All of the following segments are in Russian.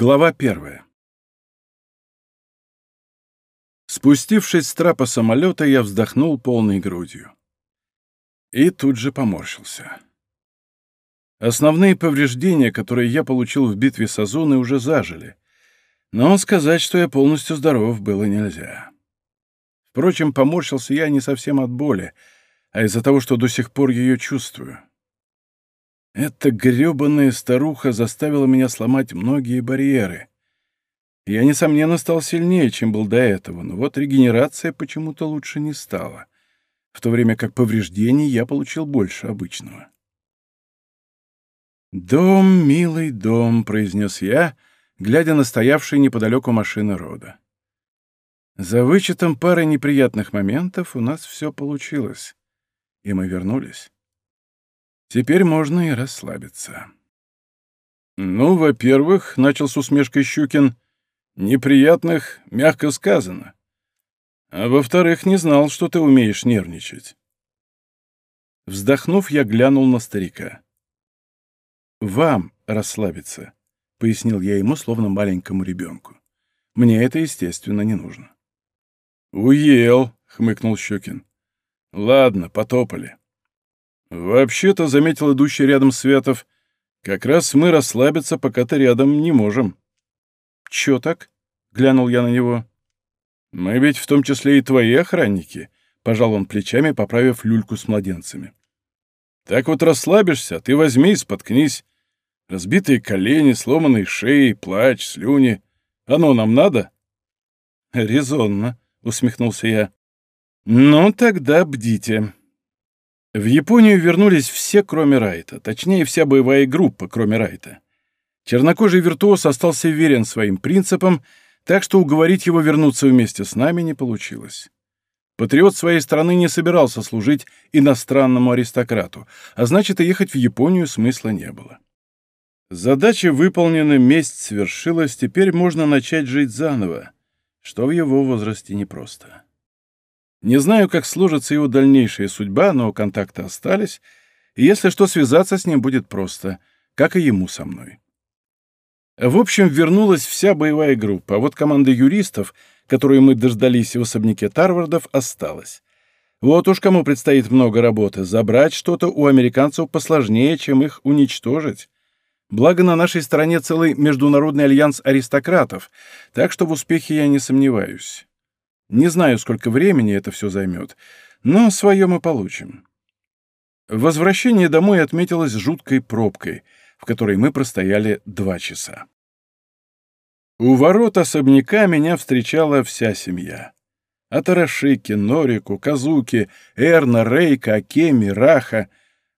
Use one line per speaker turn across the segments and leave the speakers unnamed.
Глава первая. Спустившись с трапа самолета, я вздохнул полной грудью. И тут же поморщился. Основные повреждения, которые я получил в битве с Озоной, уже зажили. Но сказать, что я полностью здоров, было нельзя. Впрочем, поморщился я не совсем от боли, а из-за того, что до сих пор ее чувствую. Эта грёбаная старуха заставила меня сломать многие барьеры. Я, несомненно, стал сильнее, чем был до этого, но вот регенерация почему-то лучше не стала, в то время как повреждений я получил больше обычного. «Дом, милый дом», — произнес я, глядя на стоявшие неподалеку машины рода. За вычетом пары неприятных моментов у нас все получилось, и мы вернулись. Теперь можно и расслабиться. «Ну, во-первых, — начал с усмешкой Щукин, — неприятных, мягко сказано. А во-вторых, не знал, что ты умеешь нервничать». Вздохнув, я глянул на старика. «Вам расслабиться», — пояснил я ему, словно маленькому ребенку. «Мне это, естественно, не нужно». «Уел», — хмыкнул Щукин. «Ладно, потопали». «Вообще-то», — заметил идущий рядом Светов, — «как раз мы расслабиться пока-то рядом не можем». «Чё так?» — глянул я на него. «Мы ведь в том числе и твои охранники», — пожал он плечами, поправив люльку с младенцами. «Так вот расслабишься, ты возьми и споткнись. Разбитые колени, сломанные шеи, плач, слюни. Оно нам надо?» «Резонно», — усмехнулся я. «Ну, тогда бдите». В Японию вернулись все, кроме Райта, точнее, вся боевая группа, кроме Райта. Чернокожий виртуоз остался верен своим принципам, так что уговорить его вернуться вместе с нами не получилось. Патриот своей страны не собирался служить иностранному аристократу, а значит, и ехать в Японию смысла не было. Задача выполнена, месть свершилась, теперь можно начать жить заново, что в его возрасте непросто. Не знаю, как сложится его дальнейшая судьба, но контакты остались, и если что, связаться с ним будет просто, как и ему со мной. В общем, вернулась вся боевая группа, а вот команда юристов, которую мы дождались в особняке Тарвардов, осталась. Вот уж кому предстоит много работы. Забрать что-то у американцев посложнее, чем их уничтожить. Благо, на нашей стороне целый международный альянс аристократов, так что в успехе я не сомневаюсь. Не знаю, сколько времени это все займет, но свое мы получим. Возвращение домой отметилось жуткой пробкой, в которой мы простояли два часа. У ворот особняка меня встречала вся семья. Атарашики, Норику, Казуки, Эрна, Рейка, Акеми, Раха.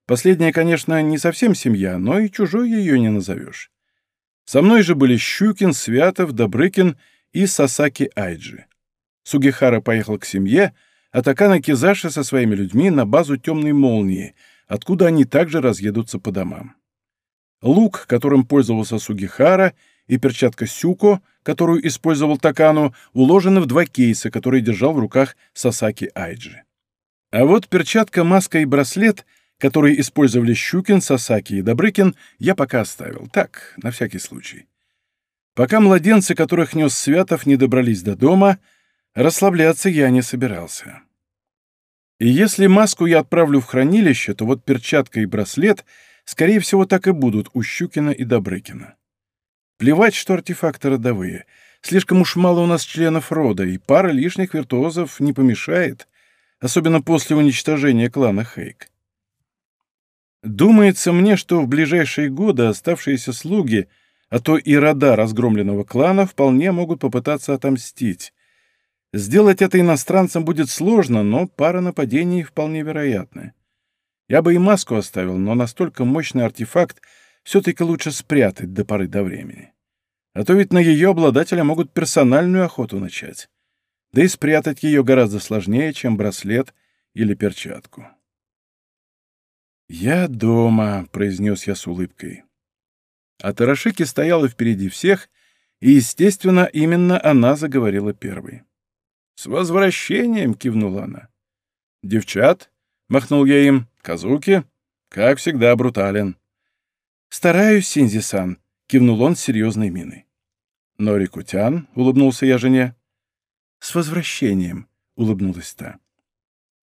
Последняя, конечно, не совсем семья, но и чужой ее не назовешь. Со мной же были Щукин, Святов, Добрыкин и Сасаки Айджи. Сугихара поехал к семье, а Такана Кизаши со своими людьми на базу темной молнии, откуда они также разъедутся по домам. Лук, которым пользовался Сугихара, и перчатка Сюко, которую использовал Такану, уложены в два кейса, которые держал в руках Сасаки Айджи. А вот перчатка, маска и браслет, которые использовали Щукин, Сасаки и Добрыкин, я пока оставил. Так, на всякий случай. Пока младенцы, которых нес Святов, не добрались до дома — Расслабляться я не собирался. И если маску я отправлю в хранилище, то вот перчатка и браслет, скорее всего, так и будут у Щукина и Добрыкина. Плевать, что артефакты родовые. Слишком уж мало у нас членов рода, и пара лишних виртуозов не помешает, особенно после уничтожения клана Хейк. Думается мне, что в ближайшие годы оставшиеся слуги, а то и рода разгромленного клана, вполне могут попытаться отомстить, Сделать это иностранцам будет сложно, но пара нападений вполне вероятны. Я бы и маску оставил, но настолько мощный артефакт все-таки лучше спрятать до поры до времени. А то ведь на ее обладателя могут персональную охоту начать. Да и спрятать ее гораздо сложнее, чем браслет или перчатку. «Я дома», — произнес я с улыбкой. А Тарашики стояла впереди всех, и, естественно, именно она заговорила первой. «С возвращением!» — кивнула она. «Девчат?» — махнул я им. «Казуки?» «Как всегда, брутален». «Стараюсь, Синзи-сан», — кивнул он с серьезной миной. «Норикутян», — улыбнулся я жене. «С возвращением», — улыбнулась та.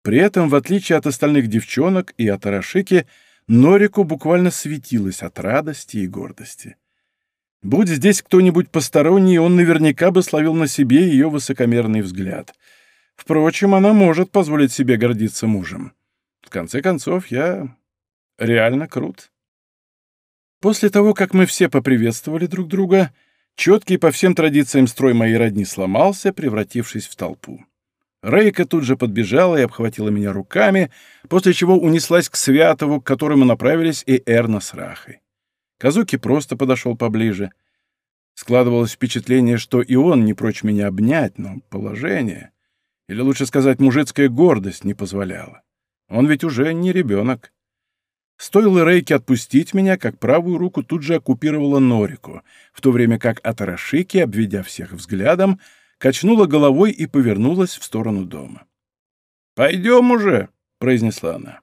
При этом, в отличие от остальных девчонок и от Арашики, Норику буквально светилась от радости и гордости. Будь здесь кто-нибудь посторонний, он наверняка бы словил на себе ее высокомерный взгляд. Впрочем, она может позволить себе гордиться мужем. В конце концов, я реально крут. После того, как мы все поприветствовали друг друга, четкий по всем традициям строй моей родни сломался, превратившись в толпу. Рейка тут же подбежала и обхватила меня руками, после чего унеслась к Святову, к которому направились и Эрна с Рахой. Казуки просто подошел поближе. Складывалось впечатление, что и он не прочь меня обнять, но положение, или лучше сказать, мужицкая гордость не позволяла. Он ведь уже не ребенок. Стоило Рейке отпустить меня, как правую руку тут же оккупировала Норику, в то время как Атарашики, обведя всех взглядом, качнула головой и повернулась в сторону дома. «Пойдем уже», — произнесла она.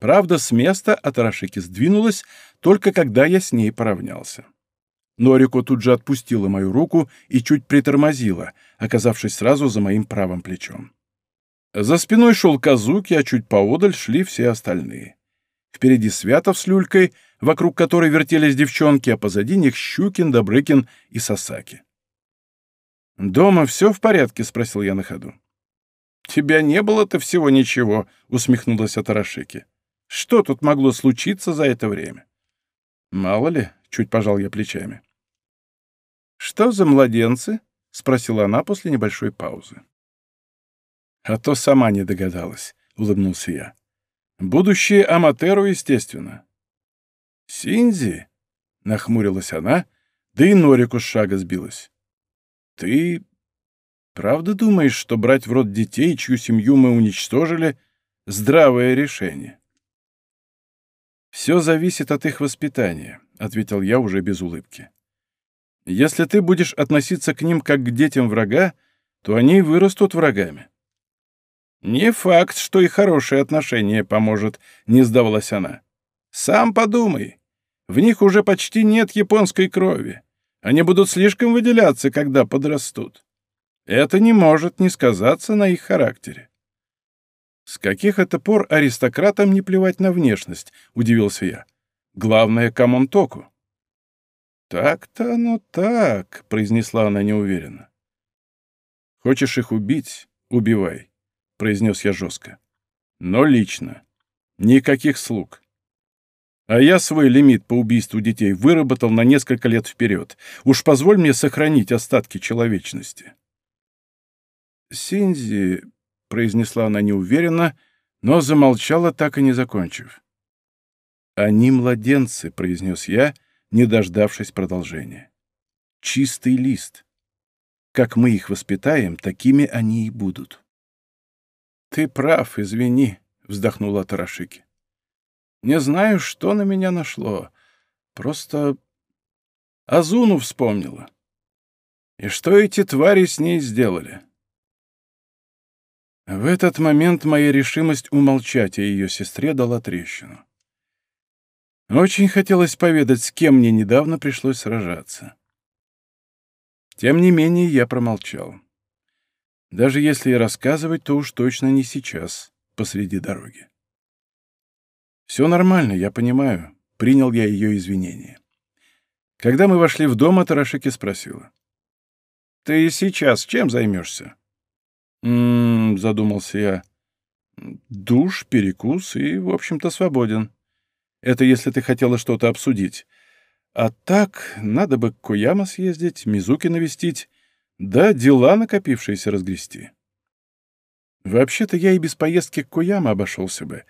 Правда, с места Атарашики сдвинулась, только когда я с ней поравнялся. Норико тут же отпустила мою руку и чуть притормозила, оказавшись сразу за моим правым плечом. За спиной шел Казуки, а чуть поодаль шли все остальные. Впереди Святов с Люлькой, вокруг которой вертелись девчонки, а позади них Щукин, Добрыкин и Сасаки. «Дома все в порядке?» — спросил я на ходу. «Тебя не было-то всего ничего», — усмехнулась Атарашики. «Что тут могло случиться за это время?» «Мало ли», — чуть пожал я плечами. «Что за младенцы?» — спросила она после небольшой паузы. «А то сама не догадалась», — улыбнулся я. Будущее Аматеру, естественно. Синзи? Нахмурилась она, да и Норику с шага сбилась. Ты правда думаешь, что брать в рот детей, чью семью мы уничтожили, здравое решение? Все зависит от их воспитания, ответил я уже без улыбки. Если ты будешь относиться к ним как к детям врага, то они вырастут врагами. «Не факт, что и хорошее отношение поможет», — не сдавалась она. «Сам подумай. В них уже почти нет японской крови. Они будут слишком выделяться, когда подрастут. Это не может не сказаться на их характере». «С каких это пор аристократам не плевать на внешность?» — удивился я. «Главное — камонтоку». «Так-то оно так», — произнесла она неуверенно. «Хочешь их убить — убивай произнес я жестко. Но лично. Никаких слуг. А я свой лимит по убийству детей выработал на несколько лет вперед. Уж позволь мне сохранить остатки человечности. Синзи, произнесла она неуверенно, но замолчала, так и не закончив. «Они младенцы», — произнес я, не дождавшись продолжения. «Чистый лист. Как мы их воспитаем, такими они и будут». «Ты прав, извини», — вздохнула Тарашики. «Не знаю, что на меня нашло. Просто Азуну вспомнила. И что эти твари с ней сделали?» В этот момент моя решимость умолчать о ее сестре дала трещину. Очень хотелось поведать, с кем мне недавно пришлось сражаться. Тем не менее, я промолчал. Даже если и рассказывать, то уж точно не сейчас, посреди дороги. «Все нормально, я понимаю», — принял я ее извинения. Когда мы вошли в дом, Тарашики спросила. «Ты сейчас чем займешься?» Задумался я. «Душ, перекус и, в общем-то, свободен. Это если ты хотела что-то обсудить. А так, надо бы к Куяма съездить, Мизуки навестить, да, дела накопившиеся разгрести. Вообще-то я и без поездки к Куяма обошелся бы.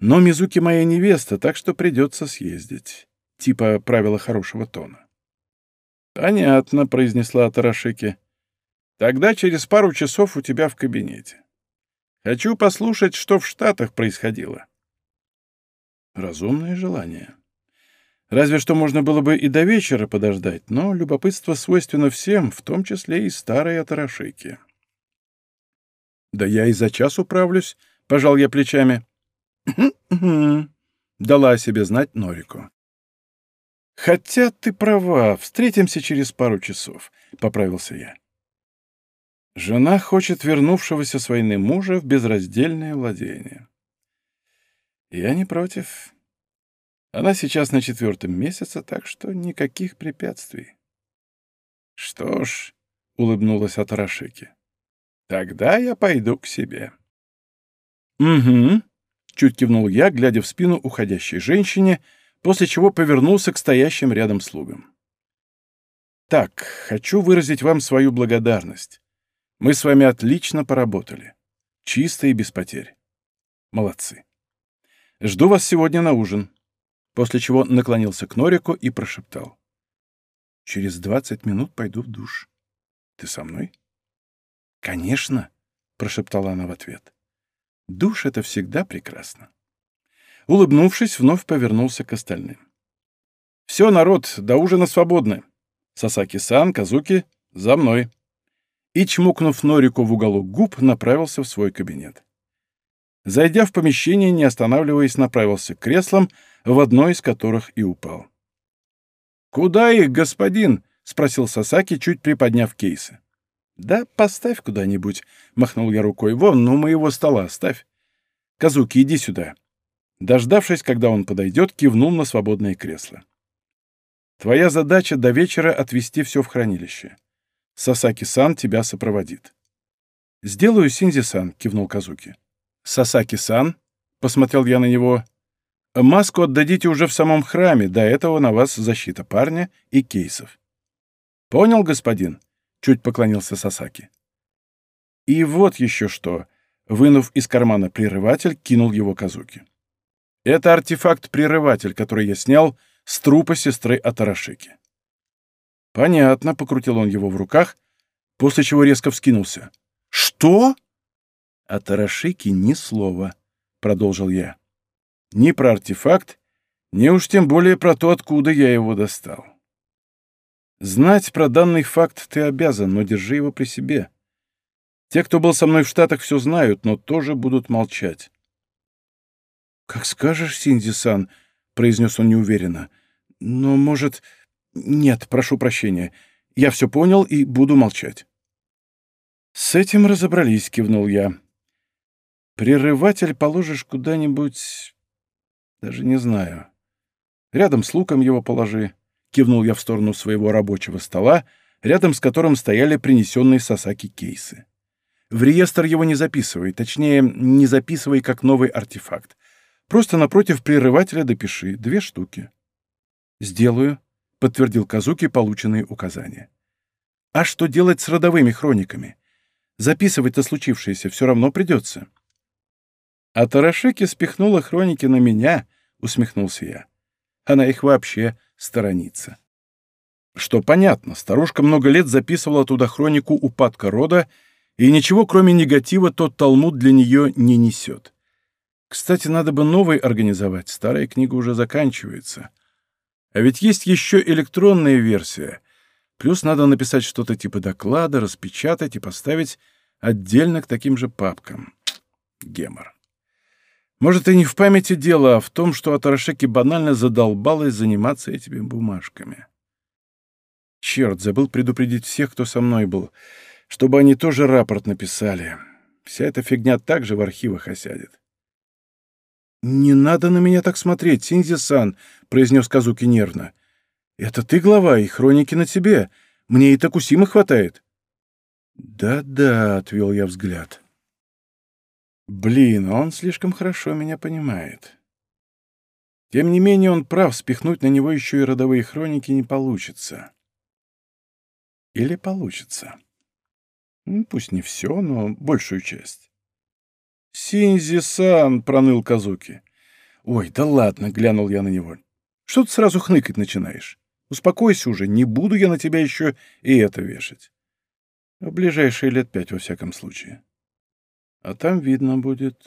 Но Мизуки моя невеста, так что придется съездить. Типа правила хорошего тона. «Понятно», — произнесла Тарашики. «Тогда через пару часов у тебя в кабинете. Хочу послушать, что в Штатах происходило». Разумное желание. Разве что можно было бы и до вечера подождать, но любопытство свойственно всем, в том числе и старой атарашейке. «Да я и за час управлюсь», — пожал я плечами. дала о себе знать Норику. «Хотя ты права, встретимся через пару часов», — поправился я. Жена хочет вернувшегося с войны мужа в безраздельное владение. Я не против. Она сейчас на четвертом месяце, так что никаких препятствий. Что ж, — улыбнулась Атарашики, — тогда я пойду к себе. Угу, — чуть кивнул я, глядя в спину уходящей женщине, после чего повернулся к стоящим рядом слугам. Так, хочу выразить вам свою благодарность. Мы с вами отлично поработали. Чисто и без потерь. Молодцы. Жду вас сегодня на ужин. После чего наклонился к Норику и прошептал. Через двадцать минут пойду в душ. Ты со мной? Конечно, прошептала она в ответ. Душ — это всегда прекрасно. Улыбнувшись, вновь повернулся к остальным. «Все, народ, до ужина свободны. Сасаки-сан, Казуки, за мной!» И, чмокнув Норику в уголок губ, направился в свой кабинет. Зайдя в помещение, не останавливаясь, направился к креслам, в одно из которых и упал. «Куда их, господин?» — спросил Сасаки, чуть приподняв кейсы. «Да поставь куда-нибудь», — махнул я рукой. «Вон, у моего стола ставь. Казуки, иди сюда». Дождавшись, когда он подойдет, кивнул на свободное кресло. «Твоя задача до вечера отвезти все в хранилище. Сасаки-сан тебя сопроводит. «Сделаю, Синзи-сан», — кивнул Казуки. «Сасаки-сан», — посмотрел я на него, — «маску отдадите уже в самом храме, до этого на вас защита парня и кейсов». «Понял, господин?» — чуть поклонился Сасаки. «И вот еще что», — вынув из кармана прерыватель, кинул его Казуки. «Это артефакт-прерыватель, который я снял с трупа сестры Атарашики. «Понятно», — покрутил он его в руках, после чего резко вскинулся. «Что?» «О Тарашике ни слова», — продолжил я. «Ни про артефакт, ни уж тем более про то, откуда я его достал. Знать про данный факт ты обязан, но держи его при себе. Те, кто был со мной в Штатах, все знают, но тоже будут молчать». «Как скажешь, Синзи-сан», — произнес он неуверенно. «Но, может, «Нет, прошу прощения. Я все понял и буду молчать». «С этим разобрались», — кивнул я. «Прерыватель положишь куда-нибудь... даже не знаю. Рядом с луком его положи», — кивнул я в сторону своего рабочего стола, рядом с которым стояли принесенные Сасаки кейсы. В реестр его не записывай, точнее, не записывай как новый артефакт. Просто напротив прерывателя допиши две штуки. «Сделаю», — подтвердил Казуки полученные указания. «А что делать с родовыми хрониками? Записывать-то случившееся все равно придется». «А Тарашеки спихнула хроники на меня», — усмехнулся я. «Она их вообще сторонится». Что понятно, старушка много лет записывала туда хронику упадка рода, и ничего, кроме негатива, тот Талмуд для нее не несет. Кстати, надо бы новый организовать, старая книга уже заканчивается. А ведь есть еще электронная версия. Плюс надо написать что-то типа доклада, распечатать и поставить отдельно к таким же папкам. Гемор. Может, и не в памяти дело, а в том, что Атарашеки банально задолбалась заниматься этими бумажками. Черт, забыл предупредить всех, кто со мной был, чтобы они тоже рапорт написали. Вся эта фигня также в архивах осядет. «Не надо на меня так смотреть, Синзи-сан», — произнес Казуки нервно. «Это ты глава, и хроники на тебе. Мне и Такусима хватает». «Да-да», — отвел я взгляд. «Блин, он слишком хорошо меня понимает». Тем не менее, он прав, спихнуть на него еще и родовые хроники не получится. Или получится. Ну, пусть не все, но большую часть. «Синзи-сан!» — проныл Казуки. «Ой, да ладно!» — глянул я на него. «Что ты сразу хныкать начинаешь? Успокойся уже, не буду я на тебя еще и это вешать. В ближайшие лет пять, во всяком случае. А там видно будет...»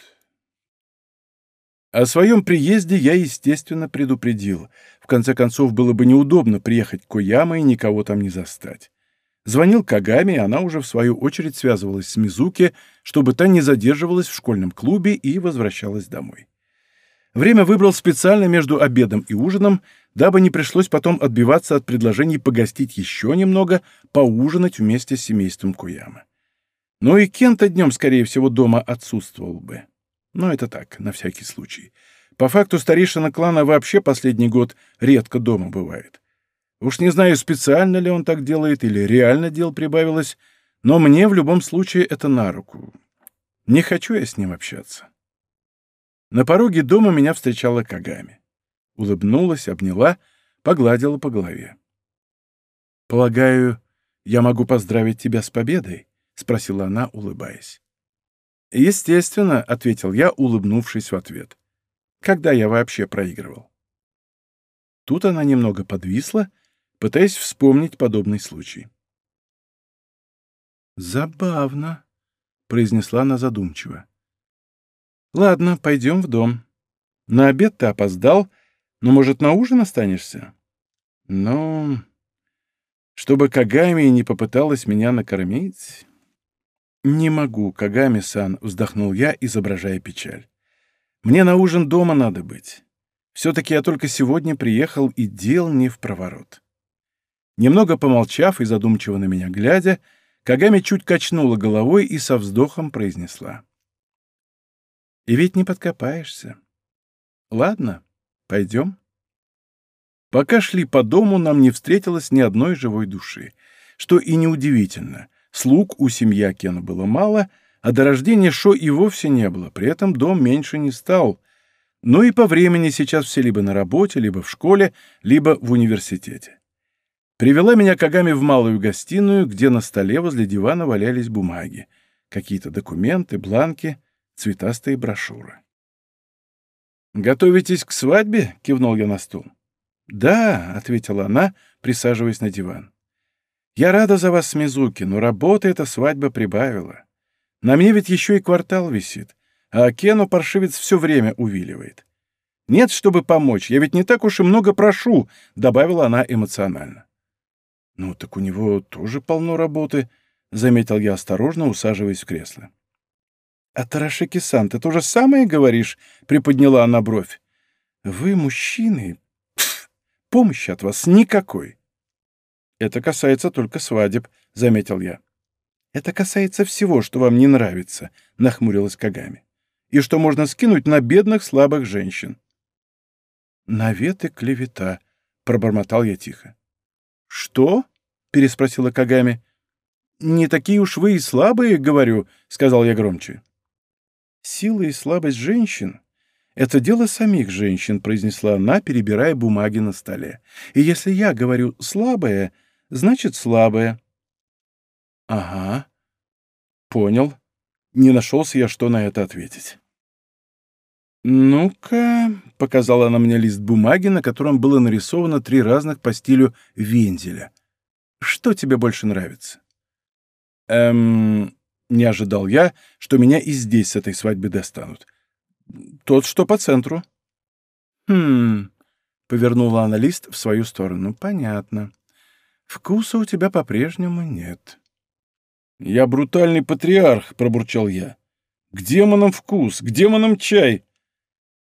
О своем приезде я, естественно, предупредил. В конце концов, было бы неудобно приехать к Кояма и никого там не застать. Звонил Кагами, и она уже в свою очередь связывалась с Мизуки, чтобы та не задерживалась в школьном клубе и возвращалась домой. Время выбрал специально между обедом и ужином, дабы не пришлось потом отбиваться от предложений погостить еще немного, поужинать вместе с семейством Куяма. Но и Кента днем, скорее всего, дома отсутствовал бы. Но это так, на всякий случай. По факту старейшина клана вообще последний год редко дома бывает. Уж не знаю, специально ли он так делает или реально дел прибавилось, но мне в любом случае это на руку. Не хочу я с ним общаться. На пороге дома меня встречала Кагами. Улыбнулась, обняла, погладила по голове. «Полагаю, я могу поздравить тебя с победой?» — спросила она, улыбаясь. «Естественно», — ответил я, улыбнувшись в ответ. «Когда я вообще проигрывал?» Тут она немного подвисла, пытаясь вспомнить подобный случай. «Забавно», — произнесла она задумчиво. «Ладно, пойдем в дом. На обед ты опоздал, но, может, на ужин останешься?» «Ну, чтобы Кагами не попыталась меня накормить...» «Не могу, Кагами-сан», — вздохнул я, изображая печаль. «Мне на ужин дома надо быть. Все-таки я только сегодня приехал, и дел не в проворот». Немного помолчав и задумчиво на меня глядя, Кагами чуть качнула головой и со вздохом произнесла. И ведь не подкопаешься. Ладно, пойдем. Пока шли по дому, нам не встретилось ни одной живой души. Что и неудивительно. Слуг у семьи Кена было мало, а до рождения Шо и вовсе не было, при этом дом меньше не стал. Но и по времени сейчас все либо на работе, либо в школе, либо в университете. Привела меня Кагами в малую гостиную, где на столе возле дивана валялись бумаги, какие-то документы, бланки — цветастые брошюры. «Готовитесь к свадьбе?» — кивнул я на стул. «Да», — ответила она, присаживаясь на диван. «Я рада за вас, Мизуки, но работа эта свадьба прибавила. На мне ведь еще и квартал висит, а Кену паршивец все время увиливает. Нет, чтобы помочь, я ведь не так уж и много прошу», — добавила она эмоционально. «Ну, так у него тоже полно работы», — заметил я осторожно, усаживаясь в кресло. «А Тарашики-сан, ты то же самое говоришь?» — приподняла она бровь. «Вы мужчины. Пф, помощи от вас никакой». «Это касается только свадеб», — заметил я. «Это касается всего, что вам не нравится», — нахмурилась Кагами. «И что можно скинуть на бедных, слабых женщин». «Навет и клевета», — пробормотал я тихо. «Что?» — переспросила Кагами. «Не такие уж вы и слабые, говорю», — сказал я громче. «Сила и слабость женщин — это дело самих женщин», — произнесла она, перебирая бумаги на столе. «И если я говорю «слабая», значит «слабая». «Ага. Понял. Не нашелся я, что на это ответить». «Ну-ка», — показала она мне лист бумаги, на котором было нарисовано три разных по стилю вензеля. «Что тебе больше нравится?» «Эм...» Не ожидал я, что меня и здесь с этой свадьбы достанут. Тот, что по центру. Хм, повернула она лист в свою сторону. Понятно. Вкуса у тебя по-прежнему нет. Я брутальный патриарх, пробурчал я. К демонам вкус, к демонам чай.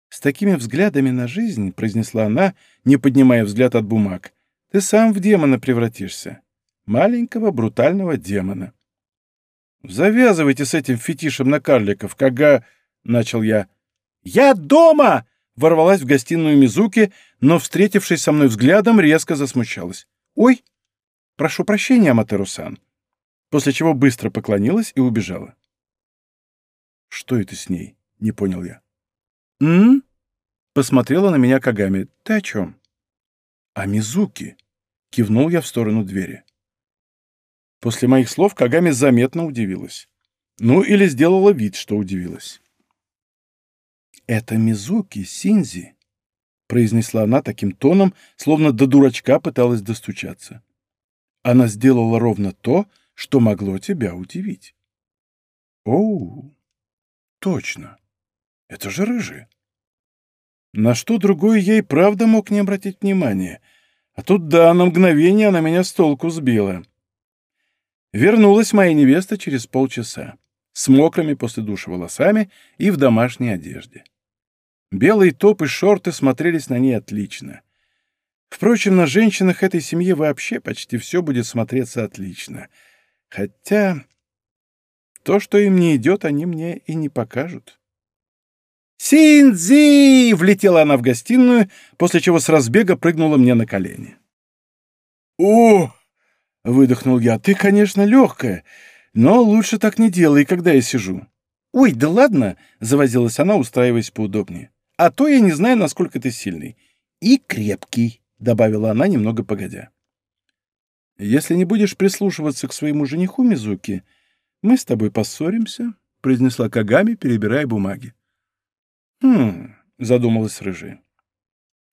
С такими взглядами на жизнь, произнесла она, не поднимая взгляд от бумаг, ты сам в демона превратишься. Маленького брутального демона. «Завязывайте с этим фетишем на карликов, кага...» — начал я. «Я дома!» — ворвалась в гостиную Мизуки, но, встретившись со мной взглядом, резко засмущалась. «Ой, прошу прощения, Аматеру-сан», после чего быстро поклонилась и убежала. «Что это с ней?» — не понял я. «М?», посмотрела на меня Кагами. «Ты о чем?» «О Мизуки», — кивнул я в сторону двери. После моих слов Кагами заметно удивилась. Ну, или сделала вид, что удивилась. «Это Мизуки, Синзи», — произнесла она таким тоном, словно до дурачка пыталась достучаться. «Она сделала ровно то, что могло тебя удивить». «Оу, точно. Это же рыжий». На что другое я и правда мог не обратить внимания. А тут, да, на мгновение она меня с толку сбила. Вернулась моя невеста через полчаса, с мокрыми после душа волосами и в домашней одежде. Белый топ и шорты смотрелись на ней отлично. Впрочем, на женщинах этой семьи вообще почти все будет смотреться отлично. Хотя то, что им не идет, они мне и не покажут. «Синдзи!» — влетела она в гостиную, после чего с разбега прыгнула мне на колени. «О!» — выдохнул я. «Ты, конечно, легкая, но лучше так не делай, когда я сижу». «Ой, да ладно!» — завозилась она, устраиваясь поудобнее. «А то я не знаю, насколько ты сильный. И крепкий», — добавила она, немного погодя. «Если не будешь прислушиваться к своему жениху, Мизуки, мы с тобой поссоримся», — произнесла Кагами, перебирая бумаги. «Хм...» — задумалась рыжая.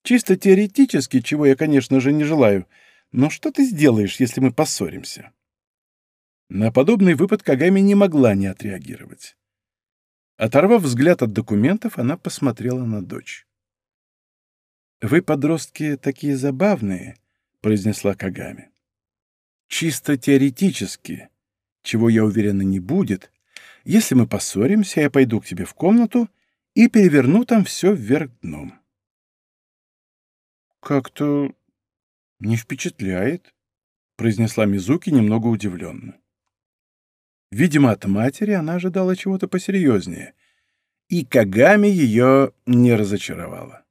«Чисто теоретически, чего я, конечно же, не желаю, но что ты сделаешь, если мы поссоримся?» На подобный выпад Кагами не могла не отреагировать. Оторвав взгляд от документов, она посмотрела на дочь. «Вы, подростки, такие забавные», — произнесла Кагами. «Чисто теоретически, чего, я уверена, не будет, если мы поссоримся, я пойду к тебе в комнату и переверну там все вверх дном. «Как-то не впечатляет», — произнесла Мизуки немного удивленно. Видимо, от матери она ожидала чего-то посерьезнее, и Кагами ее не разочаровала.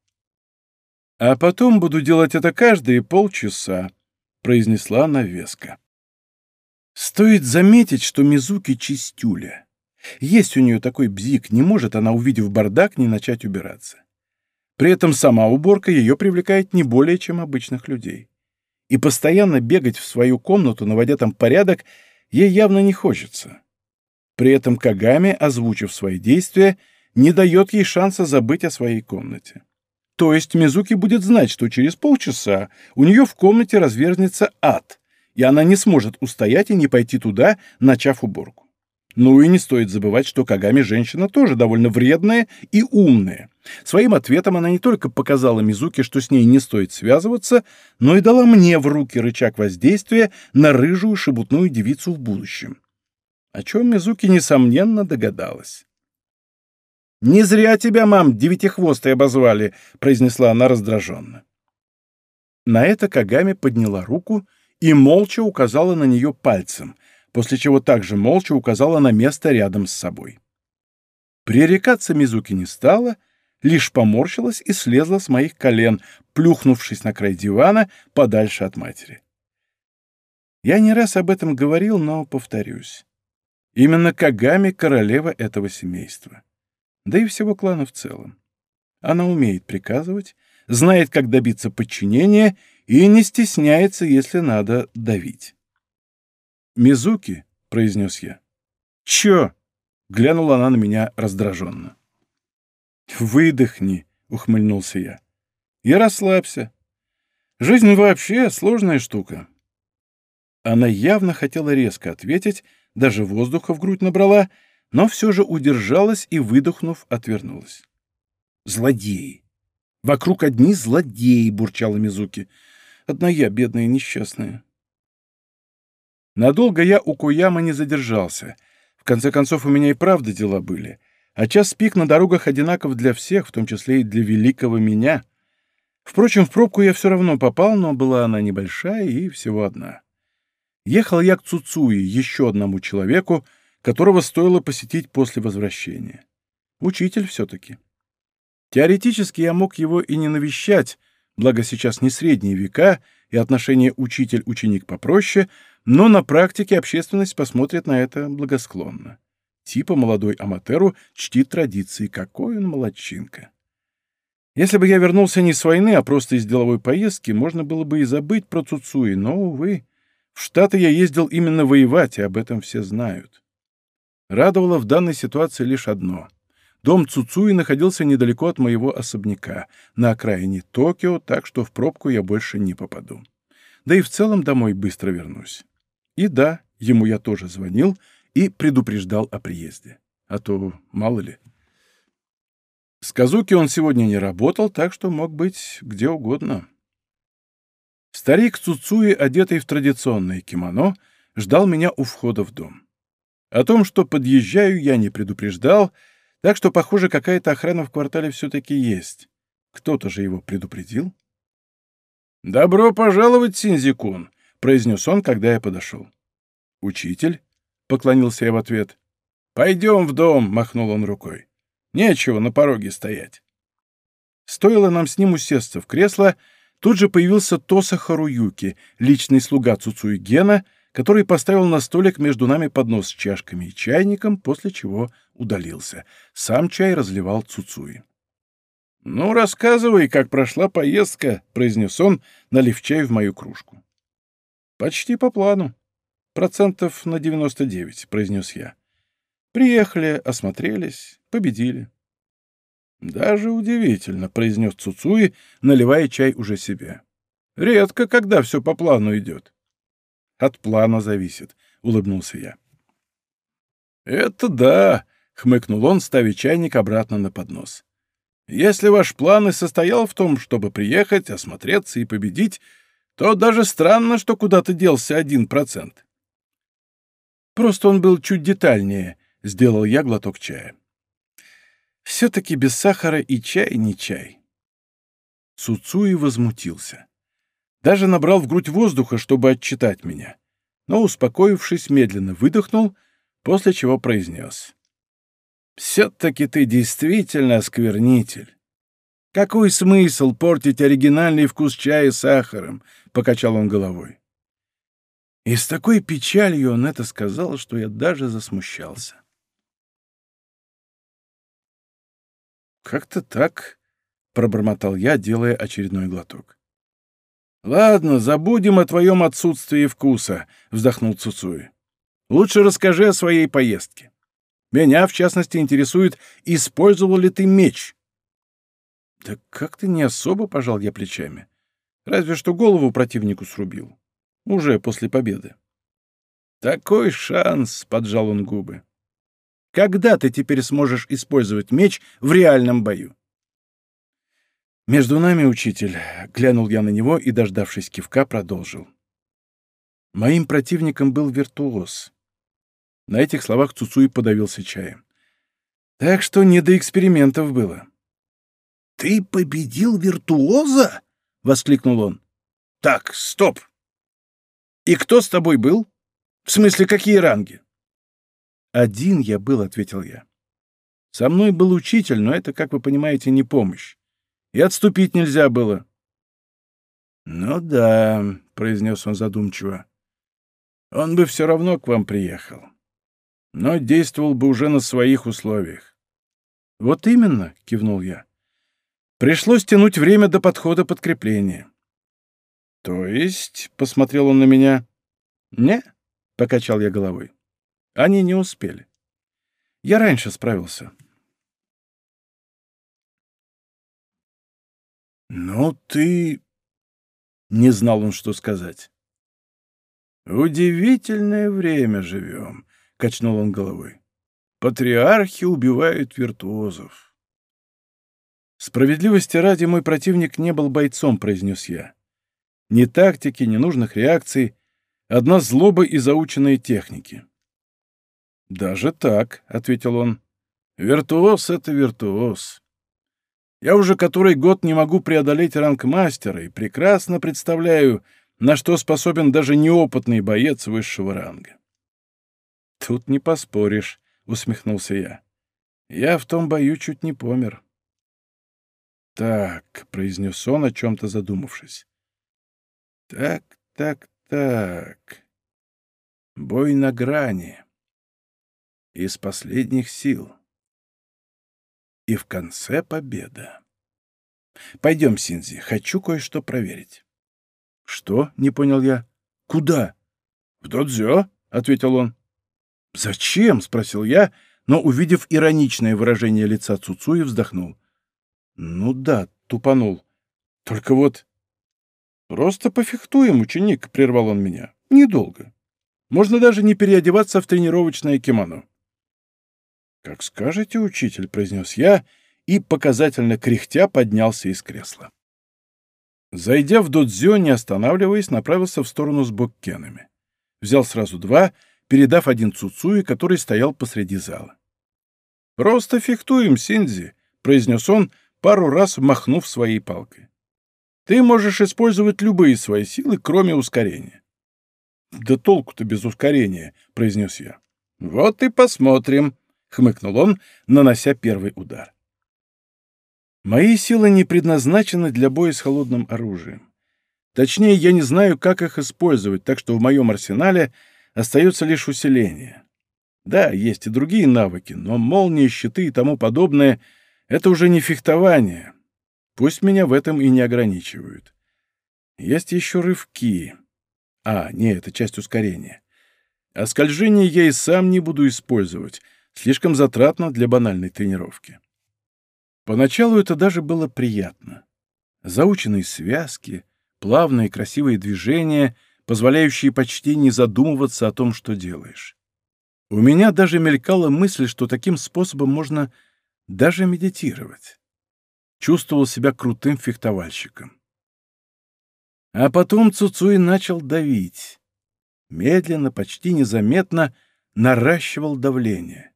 «А потом буду делать это каждые полчаса», — произнесла она веско. Стоит заметить, что Мизуки чистюля. Есть у нее такой бзик, не может она, увидев бардак, не начать убираться. При этом сама уборка ее привлекает не более, чем обычных людей. И постоянно бегать в свою комнату, наводя там порядок, ей явно не хочется. При этом Кагами, озвучив свои действия, не дает ей шанса забыть о своей комнате. То есть Мизуки будет знать, что через полчаса у нее в комнате развернется ад, и она не сможет устоять и не пойти туда, начав уборку. Ну и не стоит забывать, что Кагами женщина тоже довольно вредная и умная. Своим ответом она не только показала Мизуке, что с ней не стоит связываться, но и дала мне в руки рычаг воздействия на рыжую шебутную девицу в будущем. О чем Мизуки, несомненно, догадалась. «Не зря тебя, мам, девятихвостой обозвали», — произнесла она раздраженно. На это Кагами подняла руку и молча указала на нее пальцем, после чего также молча указала на место рядом с собой. Пререкаться Мизуки не стала, лишь поморщилась и слезла с моих колен, плюхнувшись на край дивана подальше от матери. Я не раз об этом говорил, но повторюсь. Именно Кагами — королева этого семейства. Да и всего клана в целом. Она умеет приказывать, знает, как добиться подчинения и не стесняется, если надо давить. «Мизуки», — произнес я. «Чё?» — глянула она на меня раздраженно. «Выдохни», — ухмыльнулся я. «И расслабься. Жизнь вообще сложная штука». Она явно хотела резко ответить, даже воздуха в грудь набрала, но все же удержалась и, выдохнув, отвернулась. «Злодеи! Вокруг одни злодеи!» — бурчала Мизуки. «Одна я, бедная несчастная». Надолго я у Куяма не задержался. В конце концов, у меня и правда дела были. А час пик на дорогах одинаков для всех, в том числе и для великого меня. Впрочем, в пробку я все равно попал, но была она небольшая и всего одна. Ехал я к Цуцуи, еще одному человеку, которого стоило посетить после возвращения. Учитель все-таки. Теоретически я мог его и не навещать, благо сейчас не средние века, и отношение учитель-ученик попроще, но на практике общественность посмотрит на это благосклонно. Типа молодой Аматеру чтит традиции, какой он молодчинка. Если бы я вернулся не с войны, а просто из деловой поездки, можно было бы и забыть про Цуцуи, но, увы, в Штаты я ездил именно воевать, и об этом все знают. Радовало в данной ситуации лишь одно — Дом Цуцуи находился недалеко от моего особняка, на окраине Токио, так что в пробку я больше не попаду. Да и в целом домой быстро вернусь. И да, ему я тоже звонил и предупреждал о приезде. А то, мало ли. С Казуки он сегодня не работал, так что мог быть где угодно. Старик Цуцуи, одетый в традиционное кимоно, ждал меня у входа в дом. О том, что подъезжаю, я не предупреждал, Так что, похоже, какая-то охрана в квартале все-таки есть. Кто-то же его предупредил. «Добро пожаловать, Синзикун!» — произнес он, когда я подошел. «Учитель?» — поклонился я в ответ. «Пойдем в дом!» — махнул он рукой. «Нечего на пороге стоять». Стоило нам с ним усесться в кресло, тут же появился Тоса Харуюки, личный слуга Цуцуи Гена, который поставил на столик между нами поднос с чашками и чайником, после чего удалился. Сам чай разливал Цуцуи. «Ну, рассказывай, как прошла поездка», — произнес он, налив чай в мою кружку. «Почти по плану. Процентов на девяносто девять», — произнес я. «Приехали, осмотрелись, победили». «Даже удивительно», — произнес Цуцуи, наливая чай уже себе. «Редко, когда все по плану идет». «От плана зависит», — улыбнулся я. «Это да», — хмыкнул он, ставя чайник обратно на поднос. «Если ваш план и состоял в том, чтобы приехать, осмотреться и победить, то даже странно, что куда-то делся один процент». «Просто он был чуть детальнее», — сделал я глоток чая. «Все-таки без сахара и чай не чай». Цуцуи возмутился. Даже набрал в грудь воздуха, чтобы отчитать меня, но, успокоившись, медленно выдохнул, после чего произнес. «Все-таки ты действительно осквернитель. Какой смысл портить оригинальный вкус чая сахаром?» — покачал он головой. И с такой печалью он это сказал, что я даже засмущался. «Как-то так», — пробормотал я, делая очередной глоток. «Ладно, забудем о твоем отсутствии вкуса», — вздохнул Цуцуи. «Лучше расскажи о своей поездке. Меня, в частности, интересует, использовал ли ты меч?» «Да как-то не особо», — пожал я плечами. «Разве что голову противнику срубил. Уже после победы». «Такой шанс», — поджал он губы. «Когда ты теперь сможешь использовать меч в реальном бою?» «Между нами, учитель», — глянул я на него и, дождавшись кивка, продолжил. «Моим противником был виртуоз». На этих словах Цуцуи подавился чаем. «Так что не до экспериментов было».
«Ты победил виртуоза?» — воскликнул он.
«Так, стоп! И кто с тобой был? В смысле, какие ранги?» «Один я был», — ответил я. «Со мной был учитель, но это, как вы понимаете, не помощь и отступить нельзя было. «Ну да», — произнес он задумчиво, — «он бы все равно к вам приехал, но действовал бы уже на своих условиях». «Вот именно», — кивнул я. «Пришлось тянуть время до подхода подкрепления». «То есть?» — посмотрел он на меня. «Не», — покачал я головой. «Они не успели. Я раньше справился.
«Ну ты...»
Не знал он, что сказать.
«Удивительное время живем», — качнул он головой. «Патриархи убивают виртуозов».
«Справедливости ради мой противник не был бойцом», — произнес я. «Ни тактики, ни нужных реакций, одна злоба и заученные техники». «Даже так», — ответил он. «Виртуоз — это виртуоз. Я уже который год не могу преодолеть ранг мастера и прекрасно представляю, на что способен даже неопытный боец высшего ранга. «Тут не поспоришь», — усмехнулся я. «Я в том бою чуть не помер». «Так», — произнес он, о чем-то задумавшись. «Так, так, так. Бой на грани. Из последних сил» и в конце победа. Пойдем, Синзи, хочу кое-что проверить. Что? Не понял я. Куда? В додзё, ответил он. Зачем? спросил я, но, увидев ироничное выражение лица Цуцуи, вздохнул. Ну да, тупанул. Только вот... Просто пофехтуем, ученик, прервал он меня. Недолго. Можно даже не переодеваться в тренировочное кимоно. «Как скажете, учитель», — произнес я и, показательно кряхтя, поднялся из кресла. Зайдя в додзё, не останавливаясь, направился в сторону с боккенами. Взял сразу два, передав один Цуцуи, который стоял посреди зала. «Просто фехтуем, Синдзи», — произнес он, пару раз махнув своей палкой. «Ты можешь использовать любые свои силы, кроме ускорения». «Да толку-то без ускорения», — произнес я. «Вот и посмотрим», — хмыкнул он, нанося первый удар. Мои силы не предназначены для боя с холодным оружием. Точнее, я не знаю, как их использовать, так что в моем арсенале остается лишь усиление. Да, есть и другие навыки, но молнии, щиты и тому подобное — это уже не фехтование. Пусть меня в этом и не ограничивают. Есть еще рывки. А, не, это часть ускорения. А скольжение я и сам не буду использовать. Слишком затратно для банальной тренировки. Поначалу это даже было приятно. Заученные связки, плавные красивые движения, позволяющие почти не задумываться о том, что делаешь. У меня даже мелькала мысль, что таким способом можно даже медитировать. Чувствовал себя крутым фехтовальщиком. А потом Цуцуй начал давить. Медленно, почти незаметно наращивал давление.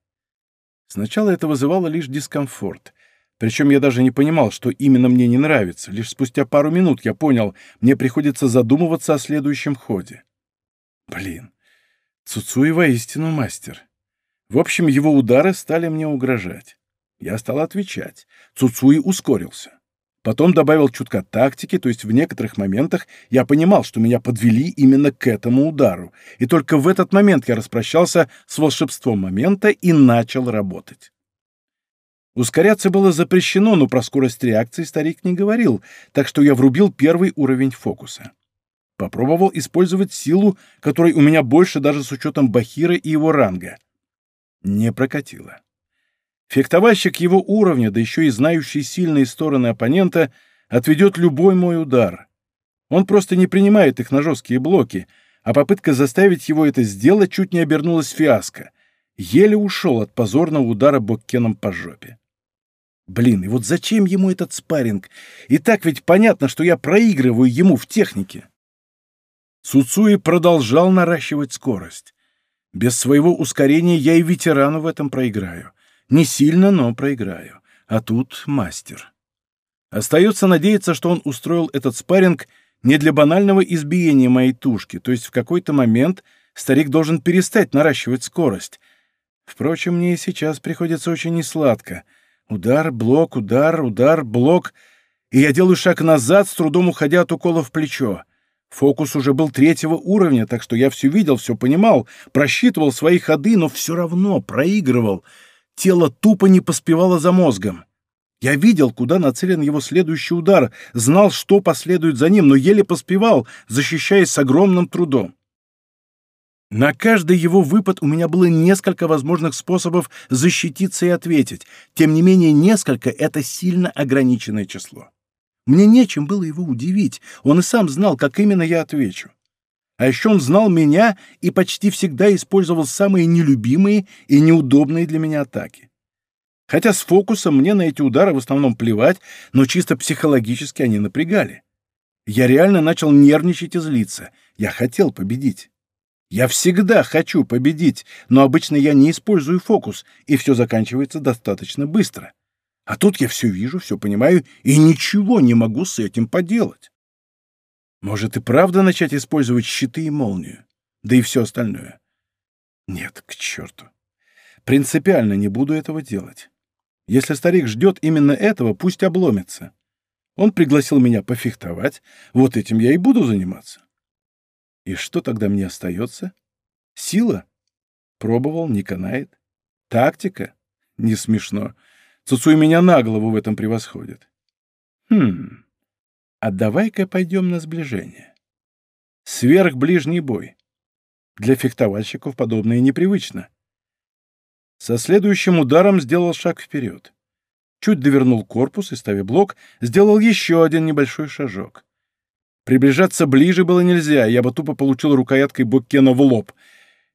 Сначала это вызывало лишь дискомфорт — причем я даже не понимал, что именно мне не нравится. Лишь спустя пару минут я понял, мне приходится задумываться о следующем ходе. Блин, Цуцуи воистину мастер. В общем, его удары стали мне угрожать. Я стал отвечать. Цуцуи ускорился. Потом добавил чутка тактики, то есть в некоторых моментах я понимал, что меня подвели именно к этому удару. И только в этот момент я распрощался с волшебством момента и начал работать. Ускоряться было запрещено, но про скорость реакции старик не говорил, так что я врубил первый уровень фокуса. Попробовал использовать силу, которой у меня больше даже с учетом Бахира и его ранга. Не прокатило. Фехтовальщик его уровня, да еще и знающий сильные стороны оппонента, отведет любой мой удар. Он просто не принимает их на жесткие блоки, а попытка заставить его это сделать чуть не обернулась фиаско. Еле ушел от позорного удара Боккеном по жопе. Блин, и вот зачем ему этот спарринг? И так ведь понятно, что я проигрываю ему в технике. Суцуи продолжал наращивать скорость. Без своего ускорения я и ветерану в этом проиграю. Не сильно, но проиграю. А тут мастер. Остается надеяться, что он устроил этот спарринг не для банального избиения моей тушки, то есть в какой-то момент старик должен перестать наращивать скорость. Впрочем, мне и сейчас приходится очень несладко — Удар, блок, удар, удар, блок. И я делаю шаг назад, с трудом уходя от укола в плечо. Фокус уже был третьего уровня, так что я все видел, все понимал, просчитывал свои ходы, но все равно проигрывал. Тело тупо не поспевало за мозгом. Я видел, куда нацелен его следующий удар, знал, что последует за ним, но еле поспевал, защищаясь с огромным трудом. На каждый его выпад у меня было несколько возможных способов защититься и ответить. Тем не менее, несколько — это сильно ограниченное число. Мне нечем было его удивить, он и сам знал, как именно я отвечу. А еще он знал меня и почти всегда использовал самые нелюбимые и неудобные для меня атаки. Хотя с фокусом мне на эти удары в основном плевать, но чисто психологически они напрягали. Я реально начал нервничать и злиться. Я хотел победить. Я всегда хочу победить, но обычно я не использую фокус, и все заканчивается достаточно быстро. А тут я все вижу, все понимаю, и ничего не могу с этим поделать. Может и правда начать использовать щиты и молнию, да и все остальное? Нет, к черту. Принципиально не буду этого делать. Если старик ждет именно этого, пусть обломится. Он пригласил меня пофехтовать, вот этим я и буду заниматься. И что тогда мне остается? Сила? Пробовал, не канает. Тактика? Не смешно. Цуцуй меня на голову в этом превосходит. Хм, а давай-ка пойдем на сближение. Сверхближний бой. Для фехтовальщиков подобное непривычно. Со следующим ударом сделал шаг вперед. Чуть довернул корпус и, ставя блок, сделал еще один небольшой шажок. Приближаться ближе было нельзя, я бы тупо получил рукояткой Боккена в лоб.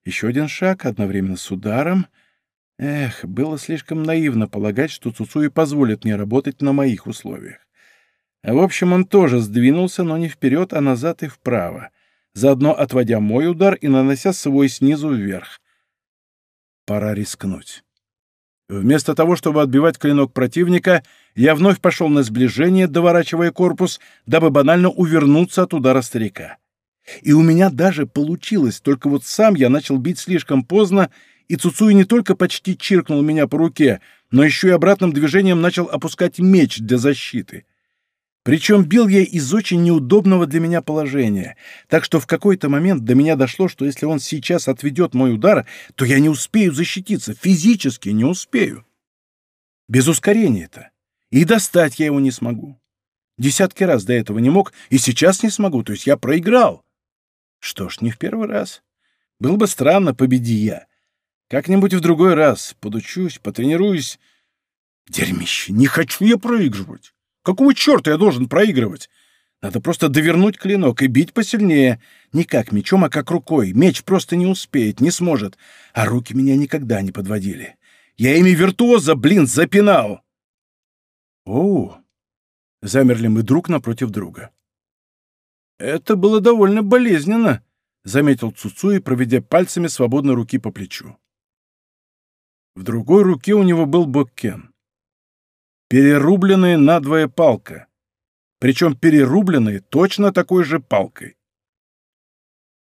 Еще один шаг, одновременно с ударом. Эх, было слишком наивно полагать, что Цуцуи позволит мне работать на моих условиях. В общем, он тоже сдвинулся, но не вперед, а назад и вправо, заодно отводя мой удар и нанося свой снизу вверх. Пора рискнуть. Вместо того, чтобы отбивать клинок противника, я вновь пошел на сближение, доворачивая корпус, дабы банально увернуться от удара старика. И у меня даже получилось, только вот сам я начал бить слишком поздно, и Цуцуи не только почти чиркнул меня по руке, но еще и обратным движением начал опускать меч для защиты. Причем бил я из очень неудобного для меня положения, так что в какой-то момент до меня дошло, что если он сейчас отведет мой удар, то я не успею защититься, физически не успею. Без ускорения-то. И достать я его не смогу. Десятки раз до этого не мог, и сейчас не смогу, то есть я проиграл. Что ж, не в первый раз. Было бы странно, победи я. Как-нибудь в другой раз подучусь, потренируюсь. Дерьмище, не хочу я проигрывать. Какого черта я должен проигрывать? Надо просто довернуть клинок и бить посильнее. Не как мечом, а как рукой. Меч просто не успеет, не сможет. А руки меня никогда не подводили. Я ими виртуоза, блин, запинал. Оу! Замерли мы друг напротив друга. Это было довольно болезненно, заметил Цуцуи, проведя пальцами свободной руки по плечу. В другой руке у него был боккен перерубленная надвое палка, причем перерубленная точно такой же палкой.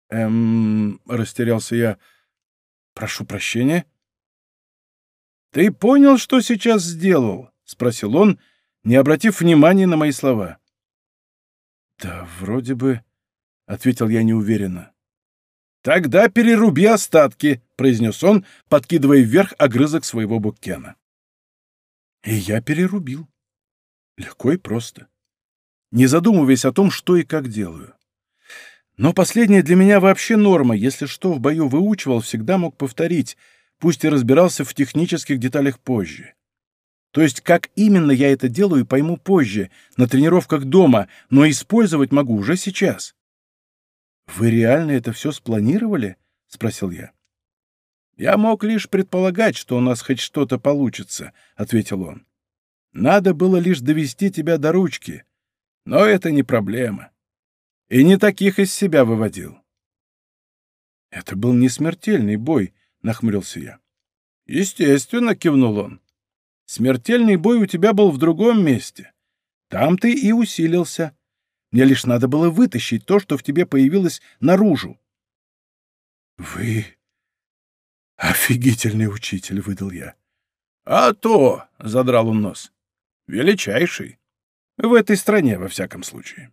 «Эм...» — растерялся я. «Прошу прощения». «Ты понял, что сейчас сделал?» — спросил он, не обратив внимания на мои слова. «Да, вроде бы...» — ответил я неуверенно. «Тогда переруби остатки», — произнес он, подкидывая вверх огрызок своего буккена. И я перерубил. Легко и просто. Не задумываясь о том, что и как делаю. Но последнее для меня вообще норма. Если что в бою выучивал, всегда мог повторить, пусть и разбирался в технических деталях позже. То есть как именно я это делаю, пойму позже, на тренировках дома, но использовать могу уже сейчас. «Вы реально это все спланировали?» — спросил я. «Я мог лишь предполагать, что у нас хоть что-то получится», — ответил он. «Надо было лишь довести тебя до ручки. Но это не проблема. И не таких из себя выводил». «Это был не смертельный бой», — нахмурился я. «Естественно», — кивнул он. «Смертельный бой у тебя был в другом месте. Там ты и усилился. Мне лишь надо было вытащить то, что в тебе появилось наружу». «Вы «Офигительный учитель», — выдал я. «А то», — задрал он нос, — «величайший. В этой стране, во всяком случае».